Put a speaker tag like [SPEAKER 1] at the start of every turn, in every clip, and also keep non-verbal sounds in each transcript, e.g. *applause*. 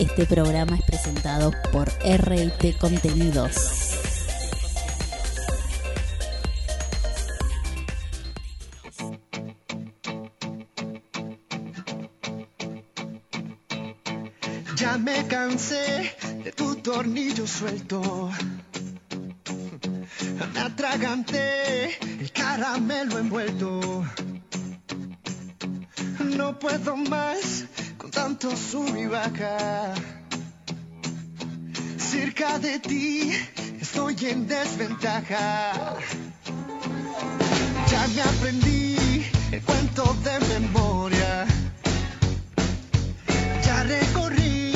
[SPEAKER 1] Este programa es presentado por RT Contenidos.
[SPEAKER 2] Ya me cansé de tu tornillo suelto. Me atraganté el caramelo envuelto. No puedo más tanto sub y baja. Cerca de ti estoy en desventaja. Ya me aprendí el cuento de memoria. Ya recorrí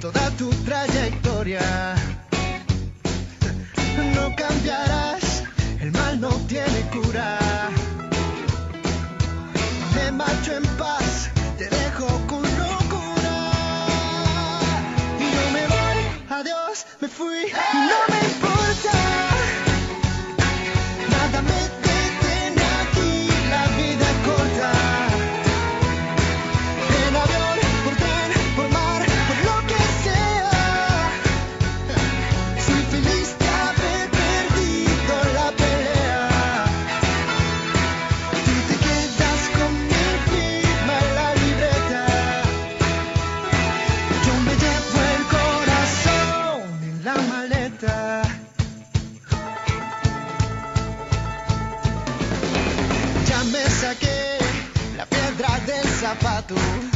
[SPEAKER 2] toda tu trayectoria. No cambiarás, el mal no tiene cura. Adiós, me del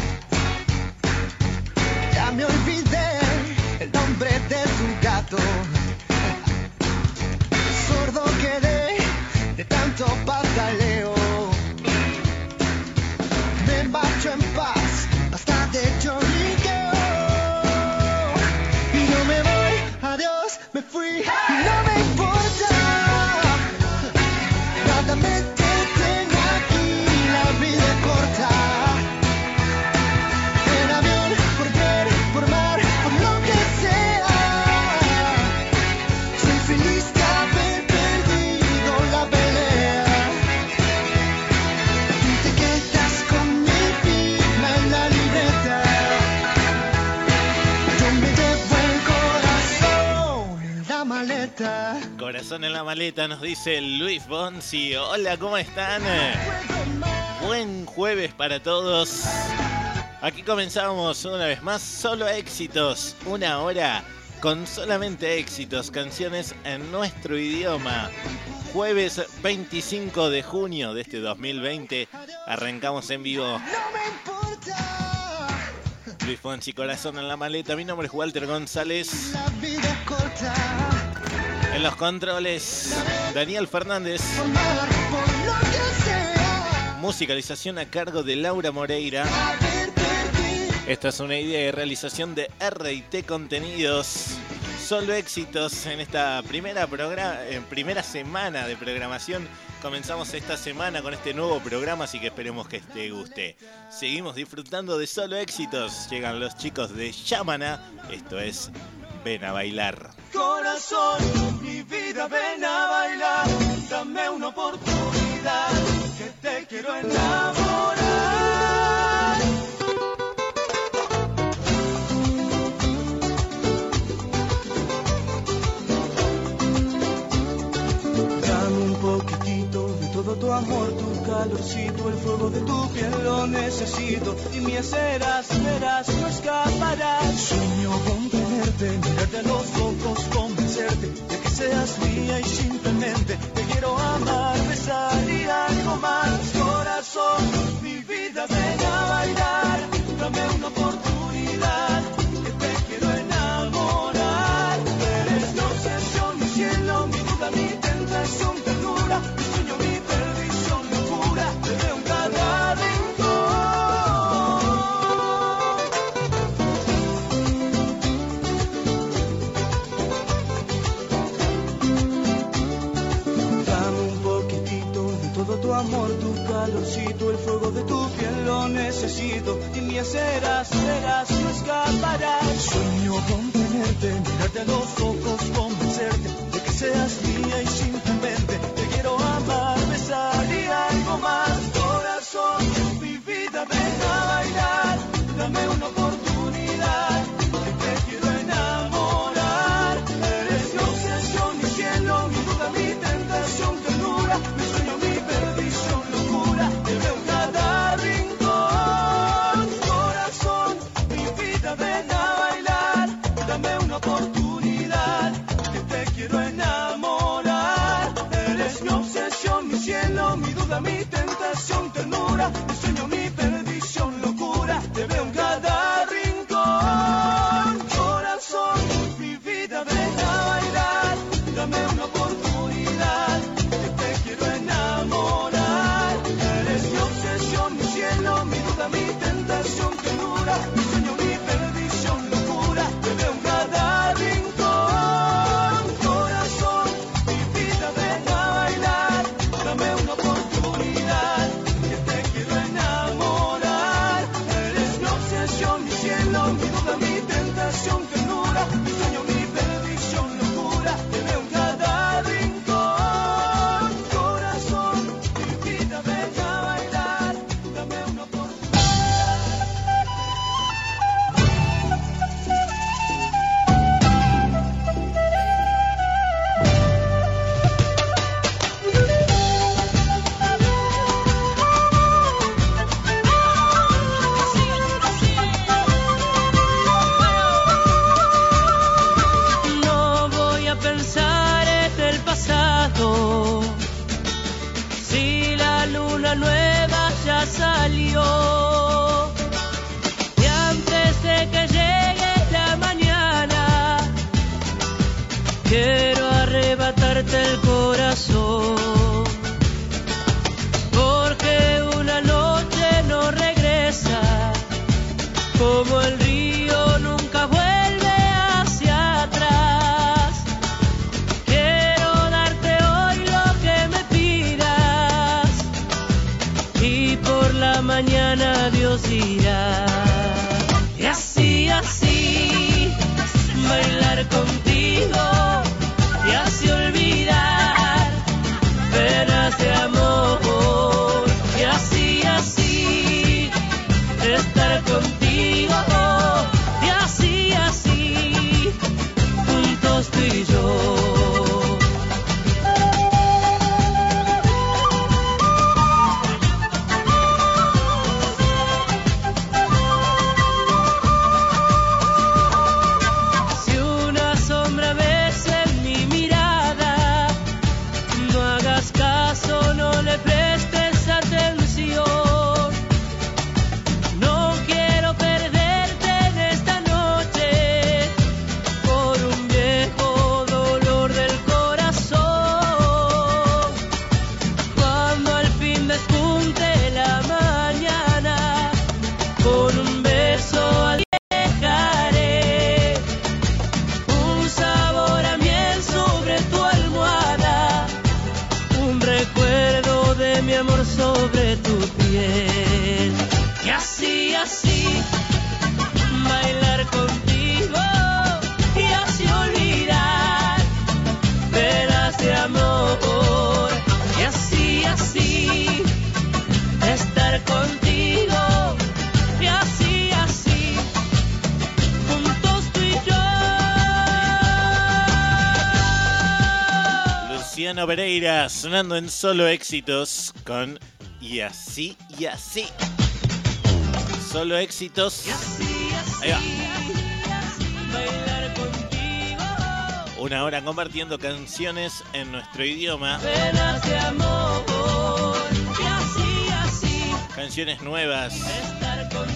[SPEAKER 2] Corazón en la maleta,
[SPEAKER 3] nos dice Luis Bonzi. Hola, ¿cómo están? Buen jueves para todos. Aquí comenzamos una vez más, solo éxitos. Una hora con solamente éxitos, canciones en nuestro idioma. Jueves 25 de junio de este 2020, arrancamos en vivo. Luis Fonsi, corazón en la maleta. Mi nombre es Walter González.
[SPEAKER 2] La vida es corta.
[SPEAKER 3] En los controles, Daniel Fernández. Musicalización a cargo de Laura Moreira. Esta es una idea de realización de RT Contenidos. Solo éxitos en esta primera, en primera semana de programación. Comenzamos esta semana con este nuevo programa, así que esperemos que te guste. Seguimos disfrutando de solo éxitos. Llegan los chicos de Yamana. Esto es Ven a bailar.
[SPEAKER 2] Corazón, mi vida, ven a bailar. Dame una oportunidad, que te quiero enamorar. Dame un poquitito de todo tu amor, tu calorcito, el fuego de tu piel lo necesito. Y me serás, verás, no escaparás. Sueño con tenerte, mirarte a los ojos, convencerte de que seas mía y simplemente te quiero amar, besar y algo más. Corazón, mi vida, ven a bailar, dame una oportunidad, necesito. Y mi serás, serás, no escaparás. Sueño con tenerte, mirarte a los ojos, convencerte de que seas mía y simplemente mi tentación, ternura, mi sueño, mi ternura.
[SPEAKER 3] Sonando en solo éxitos con Y así y así. Solo éxitos. Ahí va. Una hora compartiendo canciones en nuestro idioma. Canciones nuevas.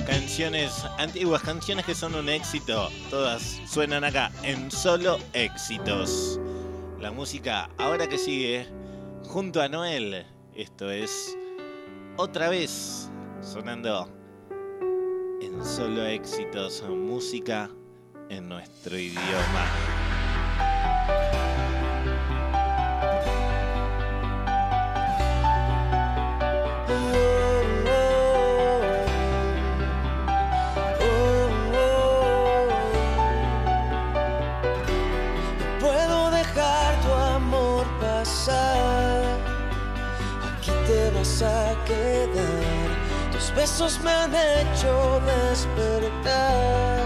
[SPEAKER 3] Canciones antiguas, canciones que son un éxito. Todas suenan acá en solo éxitos. La música ahora que sigue junto a Noel. Esto es otra vez sonando en solo éxitos, música en nuestro idioma.
[SPEAKER 4] Besos me han hecho despertar.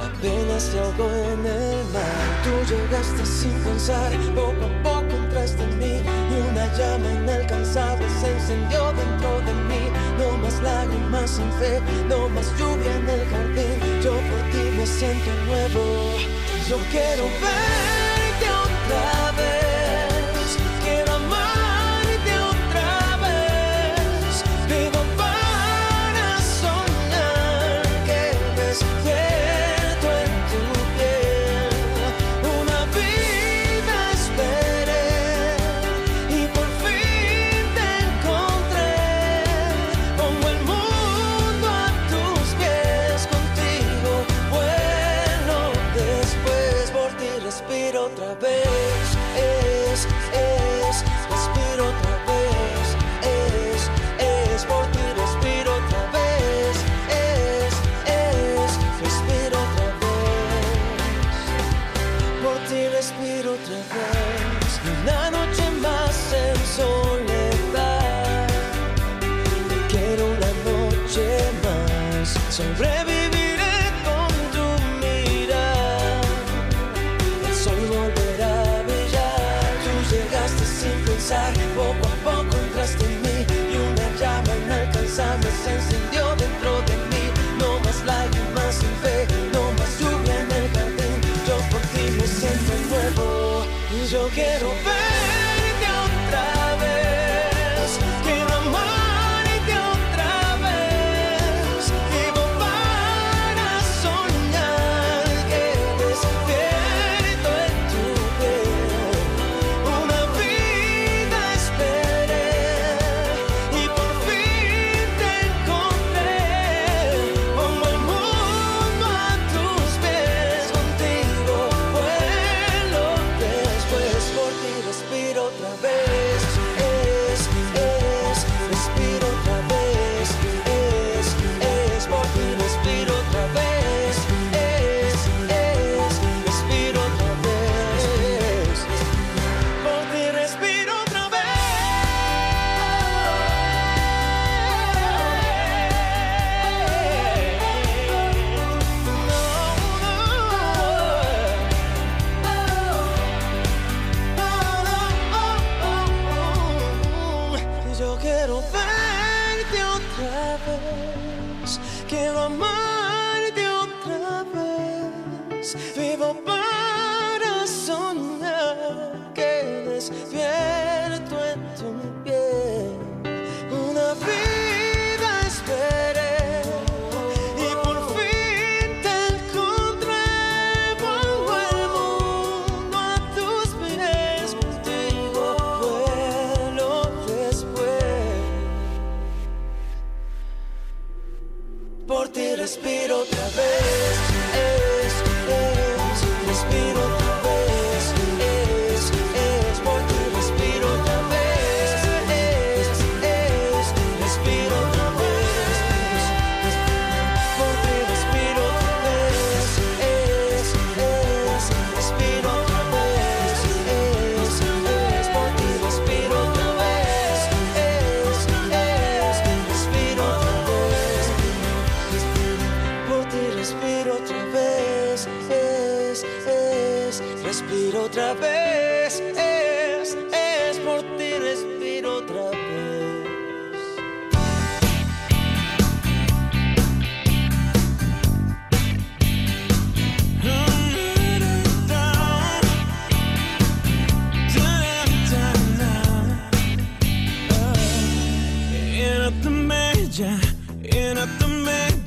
[SPEAKER 4] Apenas te ahogo en el mar. Tú llegaste sin pensar, poco a poco entraste en mí. Y una llama inalcanzable se encendió dentro de mí. No más lágrimas sin fe, no más lluvia en el jardín. Yo por ti me siento nuevo. Yo quiero verte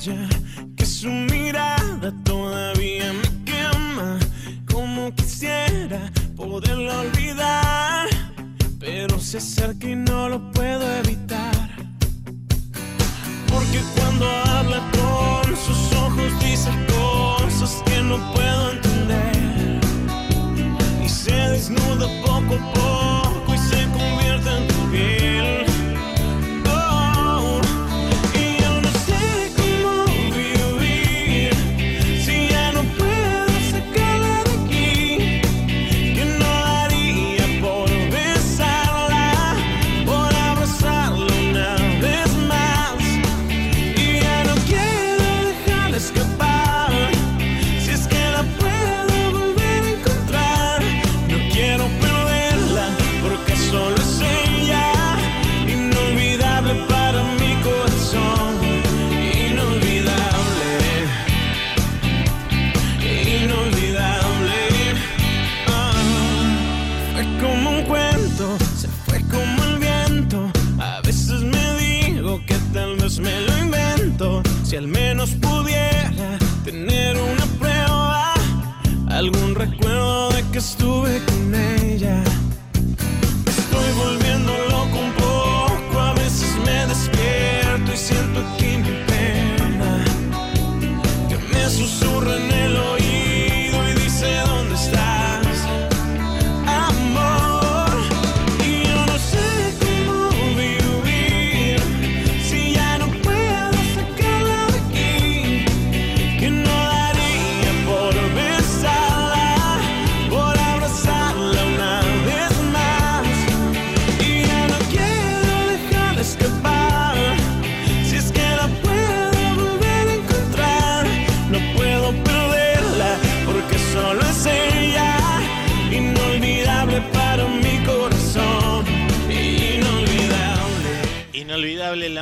[SPEAKER 5] tan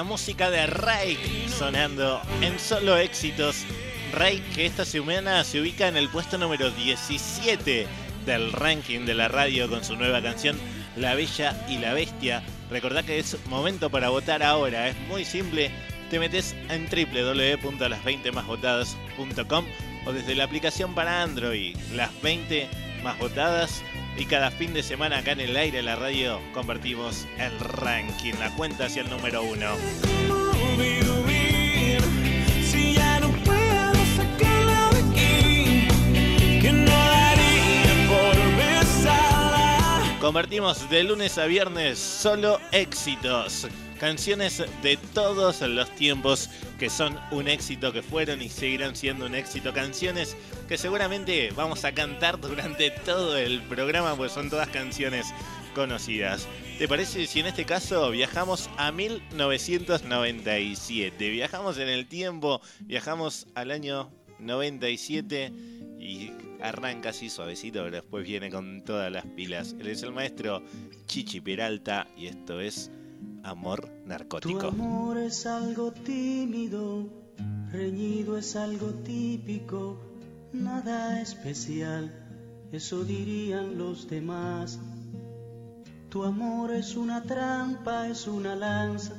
[SPEAKER 3] música de Rake sonando en solo éxitos. Rake que esta semana se ubica en el puesto número 17 del ranking de la radio con su nueva canción La Bella y la Bestia. Recordá que es momento para votar ahora, es muy simple. Te metes en www.las20másvotadas.com o desde la aplicación para Android, las 20 más votadas y cada fin de semana acá en el aire de la radio convertimos el ranking, la cuenta hacia el número uno. Convertimos de lunes a viernes solo éxitos. Canciones de todos los tiempos que son un éxito, que fueron y seguirán siendo un éxito. Canciones que seguramente vamos a cantar durante todo el programa, pues son todas canciones conocidas. ¿Te parece si en este caso viajamos a 1997? Viajamos en el tiempo, viajamos al año 97 y arranca así suavecito, pero después viene con todas las pilas. Él es el maestro Chichi Peralta y esto es Amor Narcótico.
[SPEAKER 6] Tu amor es algo tímido, reñido es algo típico, nada especial, eso dirían los demás. Tu amor es una trampa, es una lanza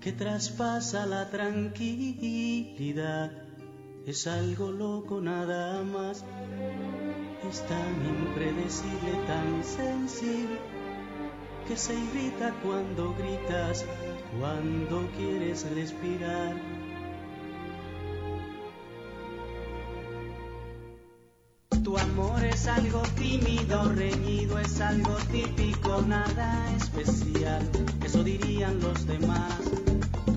[SPEAKER 6] que traspasa la tranquilidad es algo loco nada más. Es tan impredecible, tan sensible, que se irrita cuando gritas, cuando quieres respirar. Tu amor es algo tímido, reñido, es algo típico, nada especial, eso dirían los demás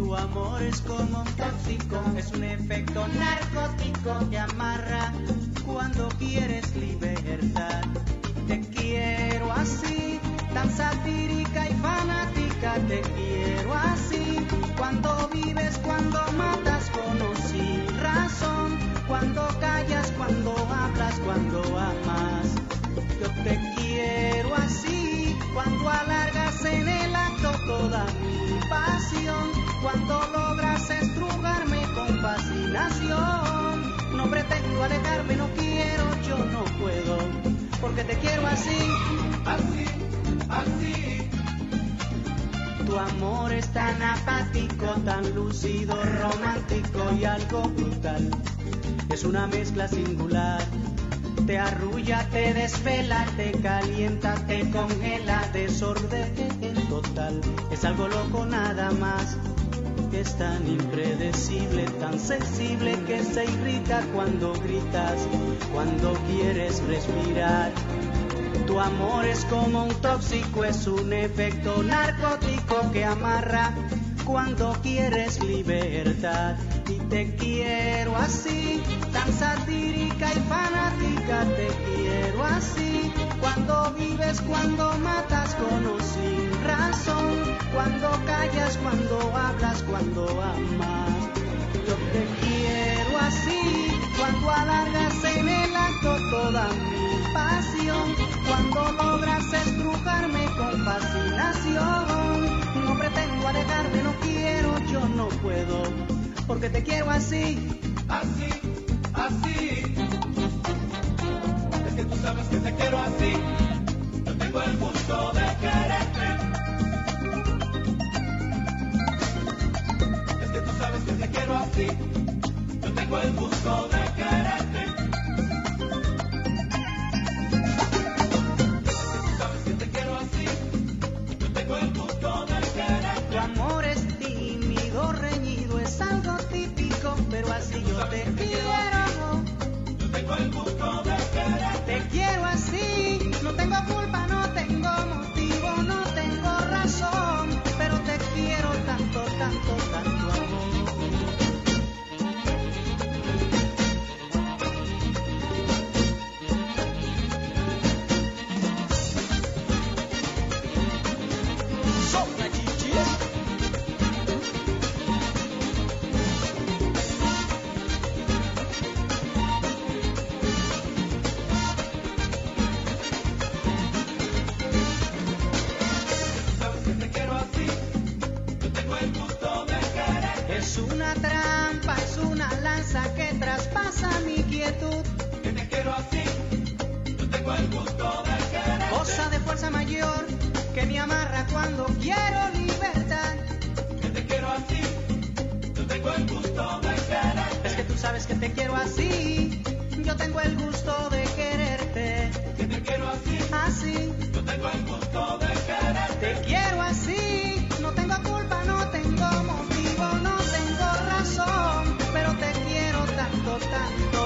[SPEAKER 6] tu amor es como un tóxico, es un efecto narcótico que amarra cuando quieres libertad. Te quiero así, satírica y fanática, te quiero así. Cuando vives, cuando matas con sin razón, cuando callas, cuando hablas, cuando amas. Yo te quiero así, cuando alargas en el acto toda mi pasión cuando logras estrugarme con fascinación. No pretendo alejarme, no quiero, yo no puedo, porque te quiero así, así, Tu amor es tan apático, tan lúcido, romántico y algo brutal. Es una mezcla singular. Te arrulla, te desvela, te calienta, te congela, desorden total. Es algo loco nada más es tan impredecible, tan sensible que se irrita cuando gritas, cuando quieres respirar. Tu amor es como un tóxico, es un efecto narcótico que amarra cuando quieres libertad. Y te quiero así, tan satírica y fanática, te quiero así. Cuando vives, cuando matas con o sin razón, cuando callas, cuando hablas, cuando amas. Yo te quiero así, cuando alargas en el acto toda mi cuando logras estrujarme con fascinación. No pretendo alejarme, no quiero, yo no puedo, porque te quiero así, así, así. Es que tú sabes que te quiero así, yo tengo el gusto de quererte. Es que tú sabes que te quiero así, yo tengo el gusto de quererte. Te quiero. Yo
[SPEAKER 7] fuerza que traspasa mi quietud.
[SPEAKER 6] Que te quiero así, yo tengo el gusto de querer.
[SPEAKER 7] Cosa de fuerza mayor que me amarra cuando quiero libertad.
[SPEAKER 6] Que te quiero así, yo tengo el gusto de querer.
[SPEAKER 7] Es que tú sabes que te quiero así, yo tengo el gusto de quererte.
[SPEAKER 6] Que te quiero así,
[SPEAKER 7] Así,
[SPEAKER 6] yo tengo el gusto de querer.
[SPEAKER 7] te quiero así, tanto,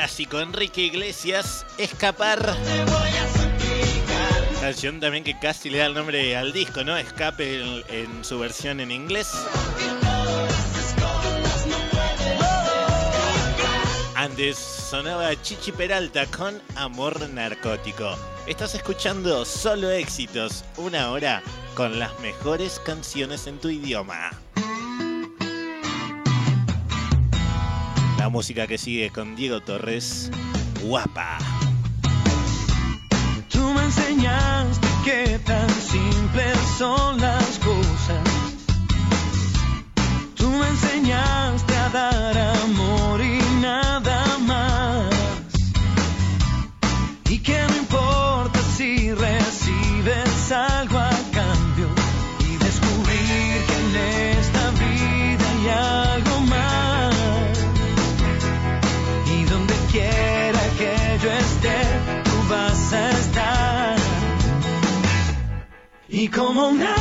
[SPEAKER 3] clásico, Enrique Iglesias, Escapar. Canción también que casi le da el nombre al disco, ¿no? Escape en, en su versión en inglés. Antes sonaba Chichi Peralta con Amor Narcótico. Estás escuchando solo éxitos, una hora con las mejores canciones en tu idioma. La música que sigue con Diego Torres, guapa.
[SPEAKER 6] Tú me enseñaste que tan simples son las cosas. Tú me enseñaste a dar amor y nada más. Y que no importa si recibes algo Y como un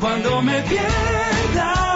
[SPEAKER 6] Cuando me pierda.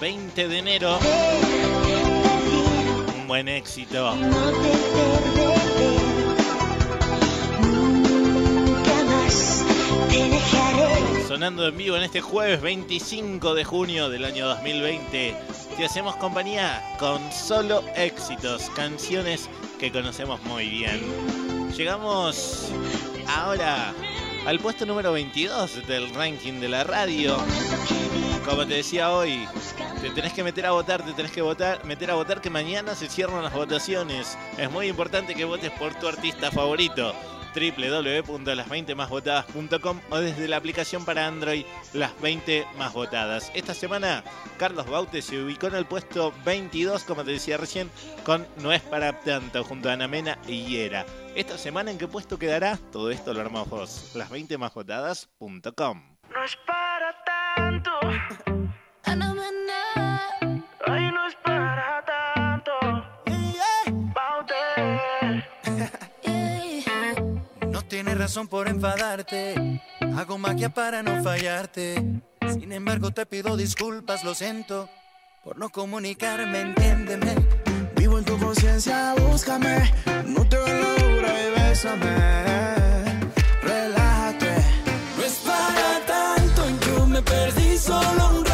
[SPEAKER 8] 20 de enero. Un
[SPEAKER 3] buen éxito. Sonando en vivo en este jueves 25 de junio del año 2020, te hacemos compañía con solo éxitos, canciones que conocemos muy bien. Llegamos ahora al puesto número 22 del ranking de la radio. Como te decía hoy, te tenés que meter a votar, te tenés que votar, meter a votar que mañana se cierran las votaciones. Es muy importante que votes por tu artista favorito www.las20másvotadas.com o desde la aplicación para Android Las 20 Más Votadas. Esta semana, Carlos Baute se ubicó en el puesto 22, como te decía recién, con No es para tanto, junto a Ana Mena y Hiera. Esta semana, ¿en qué puesto quedará? Todo esto lo armamos vos. Las20másvotadas.com.
[SPEAKER 4] No es para tanto. *laughs*
[SPEAKER 9] razón por enfadarte. Hago magia para no fallarte. Sin embargo, te pido disculpas, lo siento. Por no comunicarme, entiéndeme. Vivo en tu conciencia, búscame. No te logro y bésame. Relájate. No es para tanto, yo me perdí solo un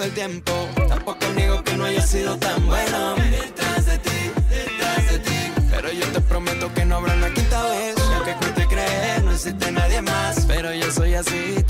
[SPEAKER 9] perdido el tiempo. Tampoco niego que no haya sido tan bueno. Detrás de ti, detrás de ti. Pero yo te prometo que no habrá una quinta vez. Y aunque cueste creer, no existe nadie más. Pero yo soy así,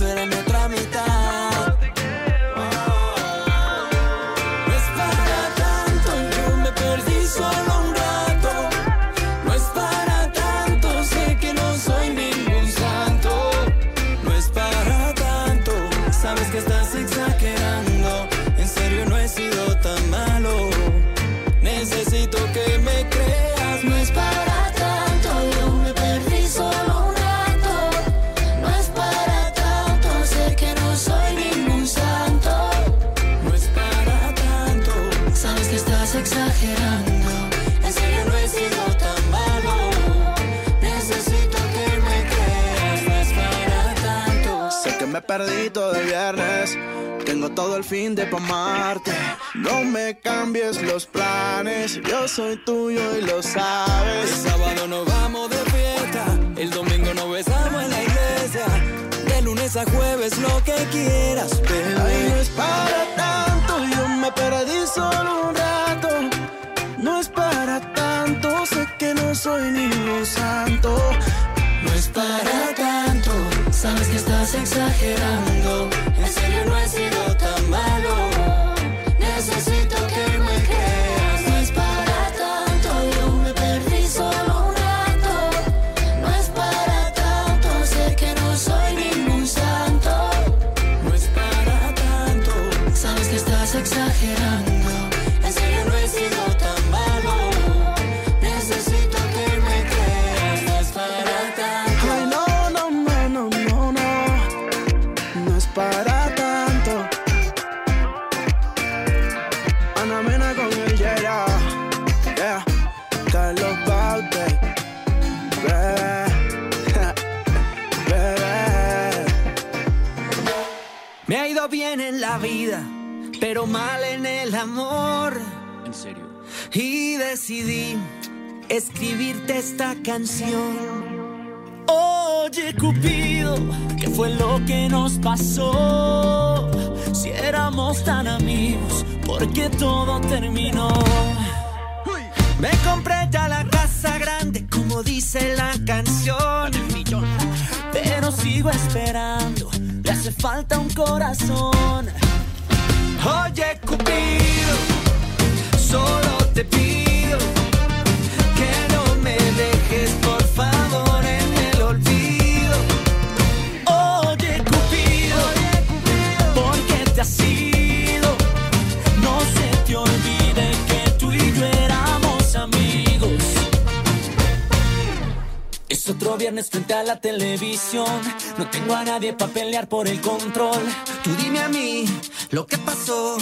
[SPEAKER 9] Todo el viernes. Tengo todo el fin de amarte. No me cambies los planes. Yo soy tuyo y lo sabes. El sábado nos vamos de fiesta. El domingo nos besamos en la iglesia. De lunes a jueves lo que quieras, pero no es para tanto. Yo me perdí solo un rato. No es para tanto, sé que no soy ningún santo. No es para tanto,
[SPEAKER 10] Sabes que estás exagerando.
[SPEAKER 9] en serio no he sido tan malo. Pero mal en el amor.
[SPEAKER 11] En serio.
[SPEAKER 9] Y decidí escribirte esta canción. Oye, Cupido, ¿qué fue lo que nos pasó? Si éramos tan amigos, ¿por qué todo terminó? Me compré ya la casa grande, como dice la canción. Pero sigo esperando, le hace falta un corazón. Oye, Cupido, solo te pido Viernes frente a la televisión. No tengo a nadie para pelear por el control. Tú dime a mí lo que pasó.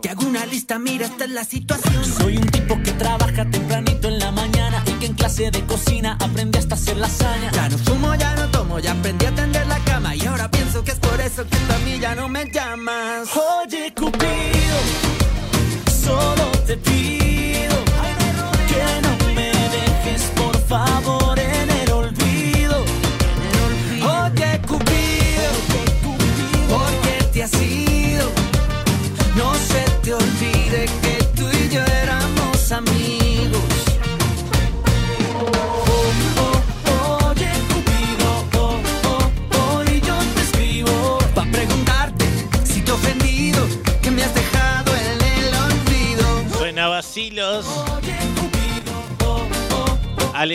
[SPEAKER 9] Te hago una lista, mira, esta es la situación. Soy un tipo que trabaja tempranito en la mañana y que en clase de cocina aprendí hasta hacer lasaña. Ya no fumo, ya no tomo, ya aprendí a tender la cama. Y ahora pienso que es por eso que tú a mí ya no me llamas. Oye, Cupido, te pido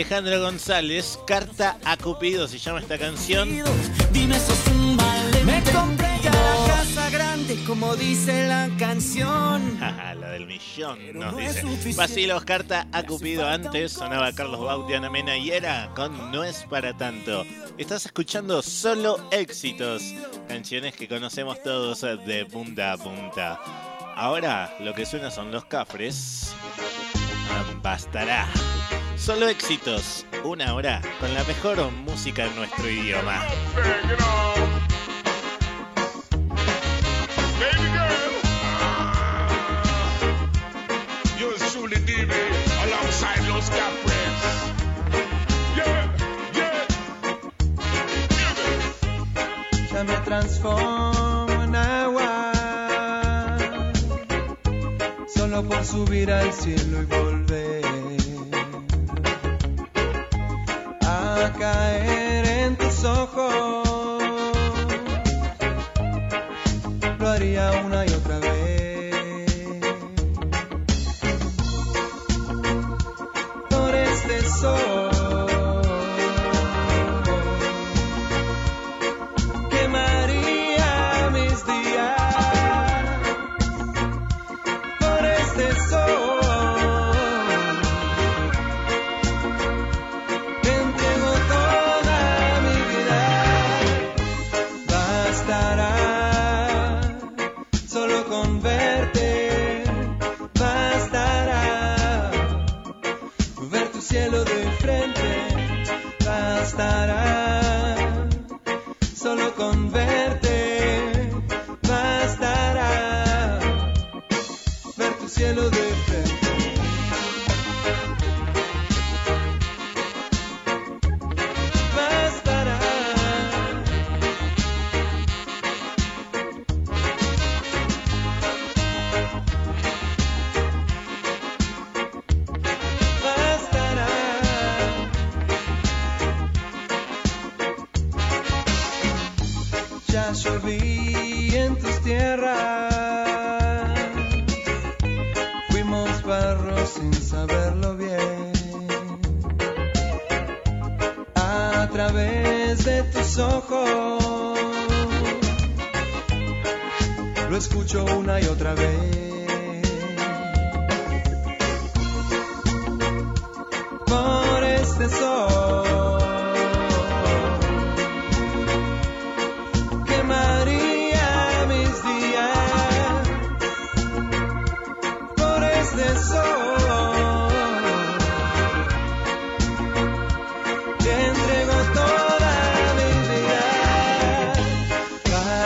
[SPEAKER 3] Alejandro González, Carta a Cupido se llama esta canción.
[SPEAKER 9] Dime sos un. Me compré ya la casa grande, como dice la canción. *laughs*
[SPEAKER 3] Jaja, la del millón, nos dice. Vacilos, Carta a Cupido. Antes sonaba Carlos Bauti, Ana Mena y era con No es para tanto. Estás escuchando solo éxitos. Canciones que conocemos todos de punta a punta. Ahora lo que suena son los cafres. Bastará. Solo éxitos. Una hora con la mejor música en nuestro idioma.
[SPEAKER 12] ya me transformo en agua. Solo por subir al cielo y volver a caer en tus ojos. Lo haría una y otra vez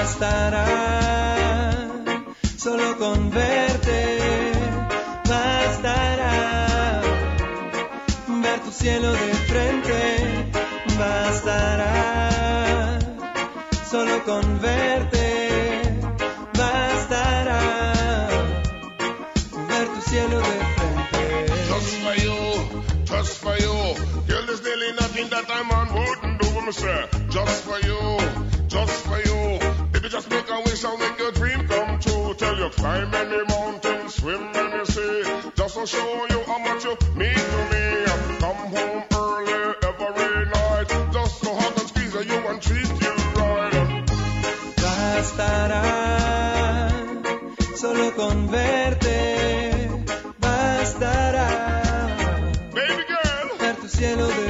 [SPEAKER 12] bastará solo con verte, bastará ver tu cielo de frente, bastará solo con verte bastará ver tu cielo de frente.
[SPEAKER 13] Just for you, just for you. Girl, there's nearly nothing that a man wouldn't do, say. Just for you, a wish and make your dream come true. Tell you climb any mountain, swim any sea. Just to show you how much you mean to me. Come home early every night. Just to hug and squeeze you and treat you right.
[SPEAKER 12] Bastará solo con verte bastará
[SPEAKER 13] Baby girl,
[SPEAKER 12] ver tu cielo de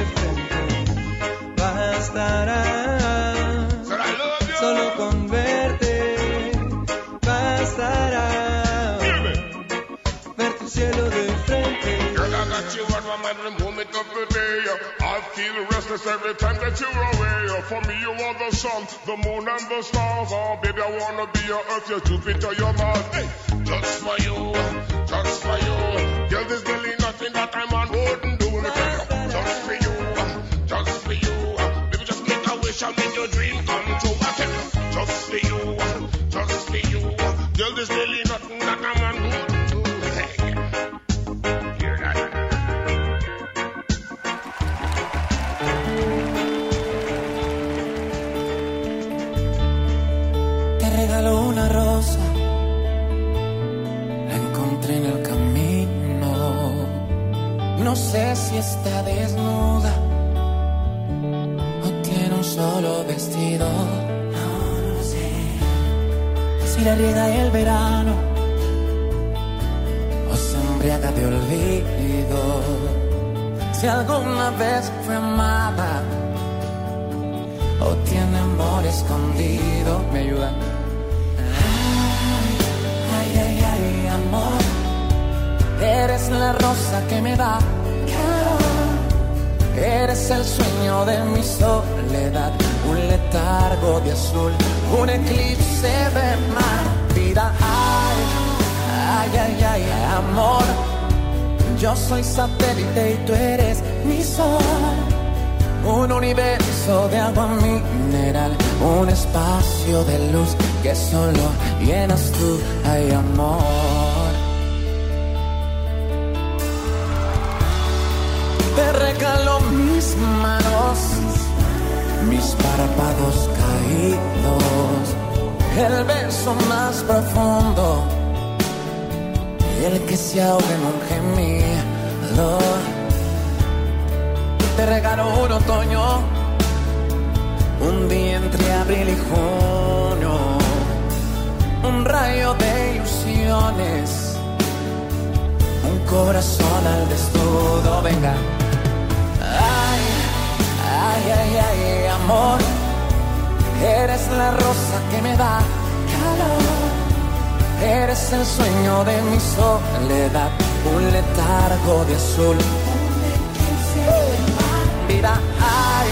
[SPEAKER 13] at the moment of the day. I feel restless every time that you're away. For me, you are the sun, the moon, and the stars. Oh, baby, I wanna be your earth, your Jupiter, your Mars. Hey, just for you, just for you. Girl, there's really nothing that I'm on wouldn't do. Just for you, just for you. Baby, just make a wish, I'll make your dream come true. Just for you, just for you. Girl, there's really
[SPEAKER 14] si está desnuda o tiene un solo vestido. No, sé. Si la riega el verano o se embriaga de olvido. Si alguna vez fue amada o tiene amor escondido. ¿Me ayudan? Ay, ay, ay, amor. Eres la rosa que me da. Eres el sueño de mi soledad. Un letargo de azul, un eclipse de mar. Vida, ay, ay, ay, ay, amor. Yo soy satélite y tú eres mi sol. Un universo de agua mineral, un espacio de luz que solo llenas tú, ay amor. Mis manos, mis párpados caídos, el beso más profundo, el que se ahoga en un gemido te regalo un otoño, un día entre abril y junio, un rayo de ilusiones, un corazón al desnudo, venga. Ay, ay, ay, amor, eres la rosa que me da calor, eres el sueño de mi soledad, un letargo de azul vida. Ay,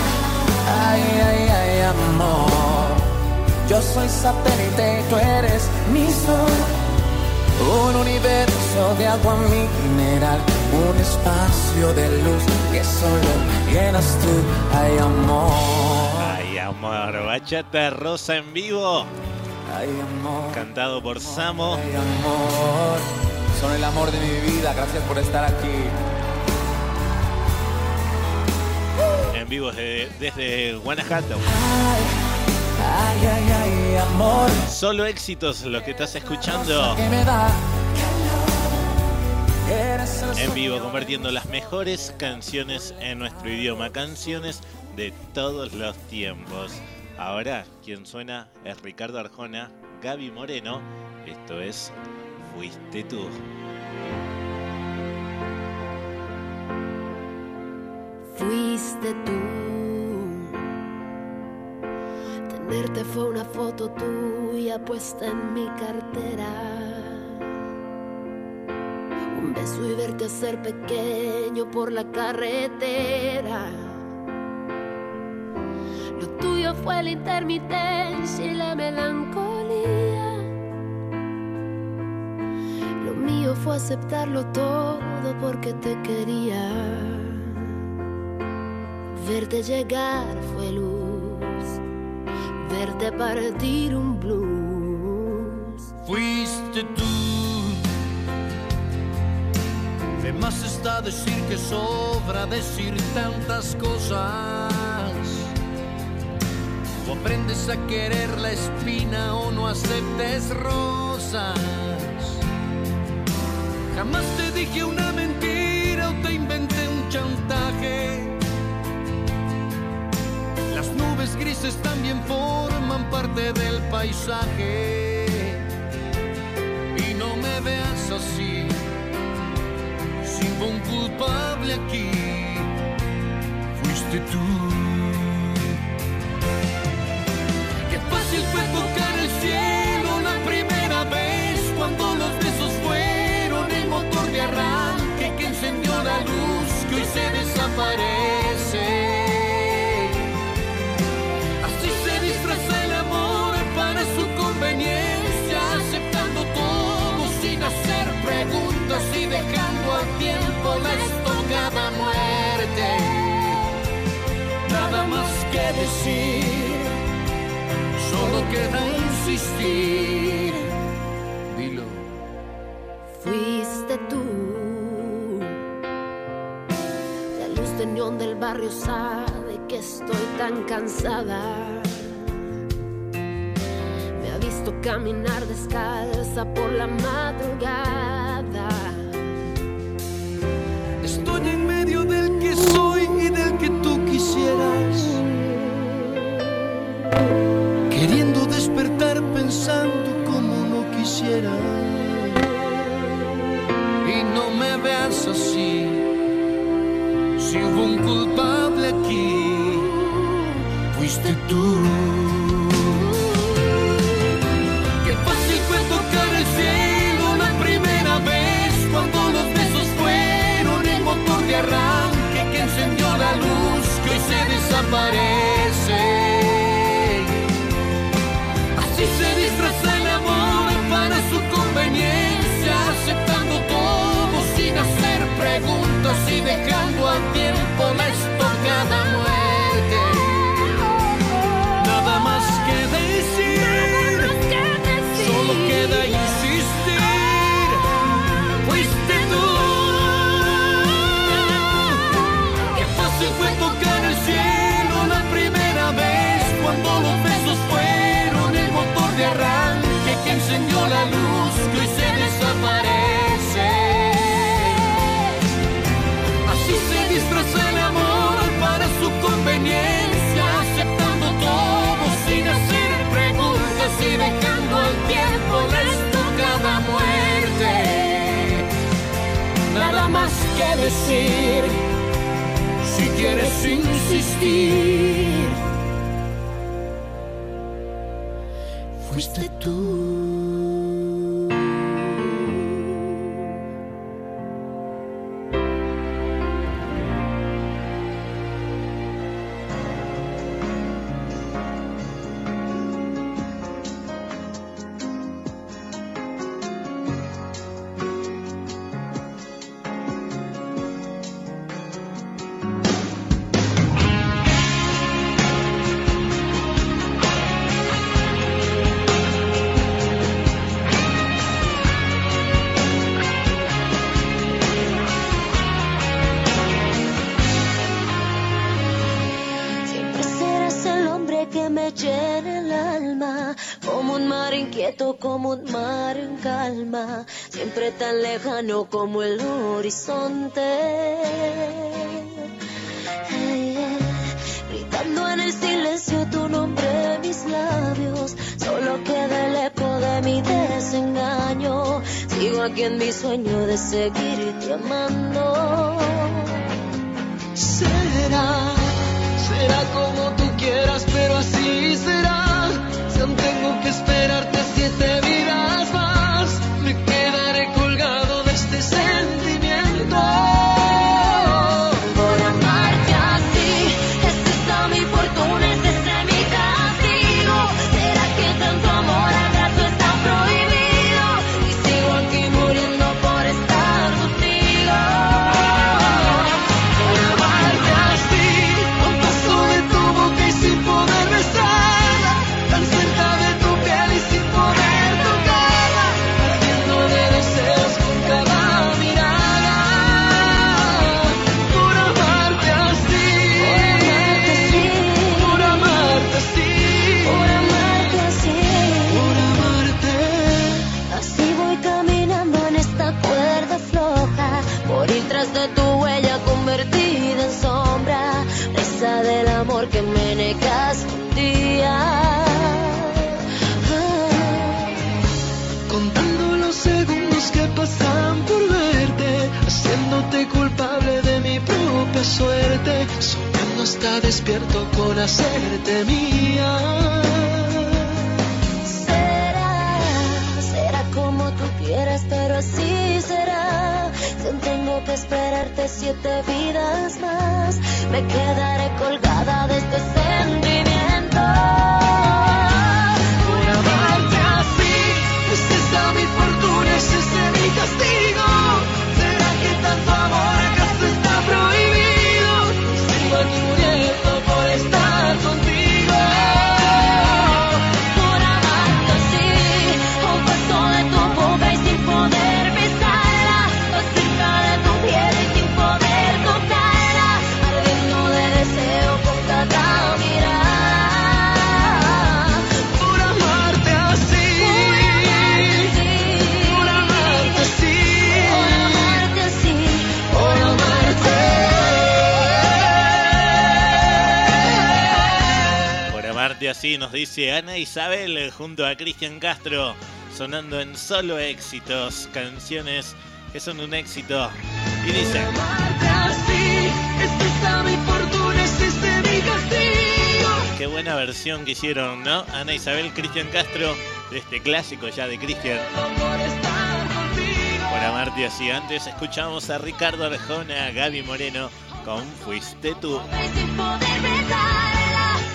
[SPEAKER 14] ay, ay, ay, amor. Yo soy satélite y tú eres mi sol. Un universo de agua mineral, un espacio de luz que solo llenas tú. Ay, amor.
[SPEAKER 3] Ay, amor, bachata rosa en vivo,
[SPEAKER 14] Ay, amor.
[SPEAKER 3] cantado por Samo.
[SPEAKER 14] Ay, amor. Son el amor de mi vida. Gracias por estar aquí.
[SPEAKER 3] En vivo desde, desde Guanajuato.
[SPEAKER 14] Ay, ay, ay, amor.
[SPEAKER 3] Solo éxitos los que estás escuchando
[SPEAKER 14] Que me da
[SPEAKER 3] en vivo, convirtiendo las mejores canciones en nuestro idioma. Canciones de todos los tiempos. Ahora, quien suena es Ricardo Arjona, Gaby Moreno. Esto es Fuiste tú.
[SPEAKER 15] Fuiste tú. Tenerte fue una foto tuya puesta en mi cartera. Un beso y verte hacer pequeño por la carretera. Lo tuyo fue la intermitencia y la melancolía. Lo mío fue aceptarlo todo porque te quería. Verte llegar fue luz, verte partir un blues.
[SPEAKER 16] Fuiste tú. De más está decir que sobra decir tantas cosas. O aprendes a querer la espina o no aceptes rosas. Jamás te dije una mentira o te inventé un chantaje. Las nubes grises también forman parte del paisaje. Y no me veas así, un culpable aquí. Fuiste tú. Qué fácil fue tocar el cielo la primera vez cuando los besos fueron el motor de arranque que encendió la luz que hoy se desaparece. Tiempo la estocada muerte. Nada más que decir, solo queda insistir. Dilo.
[SPEAKER 15] Fuiste tú. La luz de neón del barrio sabe que estoy tan cansada. Me ha visto caminar descalza por la madrugada.
[SPEAKER 17] Queriendo despertar pensando como no quisiera.
[SPEAKER 16] Y no me veas así, si hubo un culpable aquí, fuiste tú. Qué fácil fue tocar el cielo la primera vez cuando los besos fueron el motor de arranque que encendió la luz que hoy se desaparece. Que decir si quieres insistir.
[SPEAKER 17] Fuiste tú.
[SPEAKER 8] Un mar en calma, siempre tan lejano como el horizonte. Ay, ay, Gritando en el silencio tu nombre mis labios, solo queda el eco de mi desengaño. Sigo aquí en mi sueño de seguirte amando.
[SPEAKER 17] Será, será como tú quieras, pero así será. Si aún tengo que esperarte siete vidas suerte, soñando hasta despierto con hacerte mía.
[SPEAKER 8] Será, será como tú quieras, pero así será. que tengo que esperarte siete vidas más. Me quedaré colgada de este sentimiento.
[SPEAKER 17] Por amarte así, es esta mi fortuna, es este mi castigo. ¿Será que tanto
[SPEAKER 8] así
[SPEAKER 3] nos dice Ana Isabel eh, junto a Cristian Castro, sonando en solo éxitos, canciones que son un éxito. Y dice, qué buena versión que hicieron, ¿no? Ana Isabel, Cristian Castro, de este clásico ya de Cristian.
[SPEAKER 17] Por
[SPEAKER 3] amarte así, antes escuchamos a Ricardo Arjona, Gaby Moreno con Fuiste tú.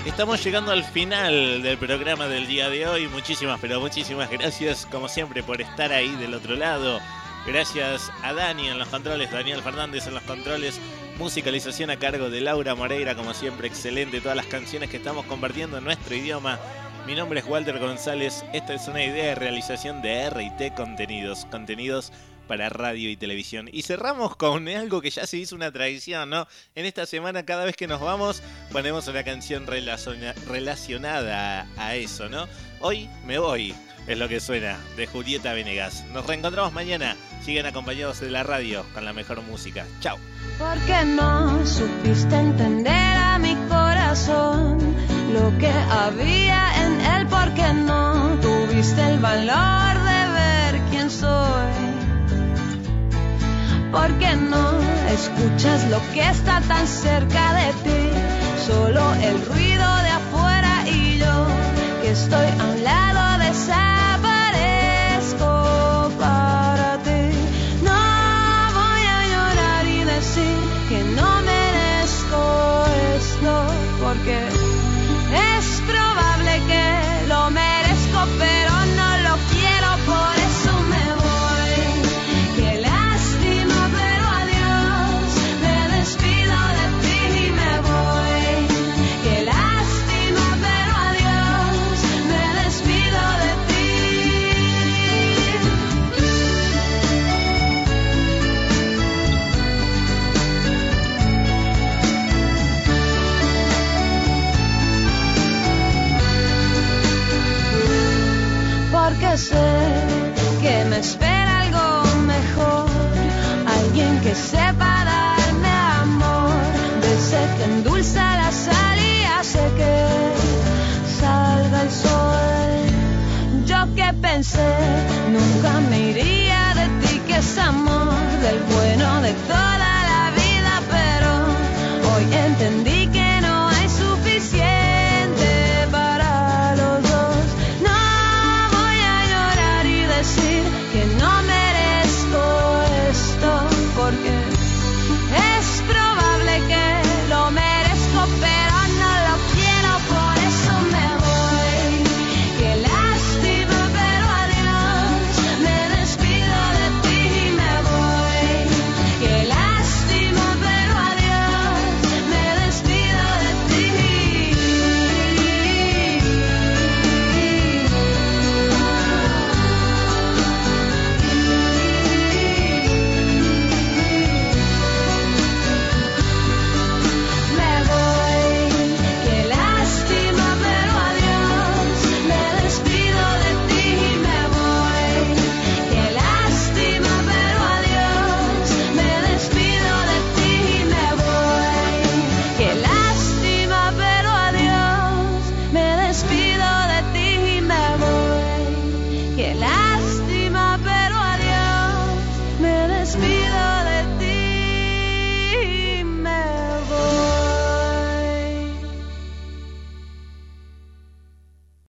[SPEAKER 3] Estamos llegando al final del programa del día de hoy. Muchísimas, pero muchísimas gracias, como siempre, por estar ahí del otro lado. Gracias a Dani en los controles, Daniel Fernández en los controles. Musicalización a cargo de Laura Moreira, como siempre, excelente. Todas las canciones que estamos compartiendo en nuestro idioma. Mi nombre es Walter González. Esta es una idea de realización de RT Contenidos. Contenidos para radio y televisión. Y cerramos con algo que ya se hizo una tradición, ¿no? En esta semana, cada vez que nos vamos, ponemos una canción relaciona- relacionada a eso, ¿no? Hoy me voy, es lo que suena, de Julieta Venegas. Nos reencontramos mañana. Sigan acompañados de la radio con la mejor música. Chao.
[SPEAKER 8] Porque no supiste entender a mi corazón lo que había en él, porque no tuviste el valor de ver quién soy. Porque no escuchas lo que está tan cerca de ti, solo el ruido de afuera y yo que estoy a un lado que me espera algo mejor, alguien que sepa darme amor, de ese que endulza la sal y hace que salga el sol. Yo que pensé nunca me iría de ti, que es amor del bueno de toda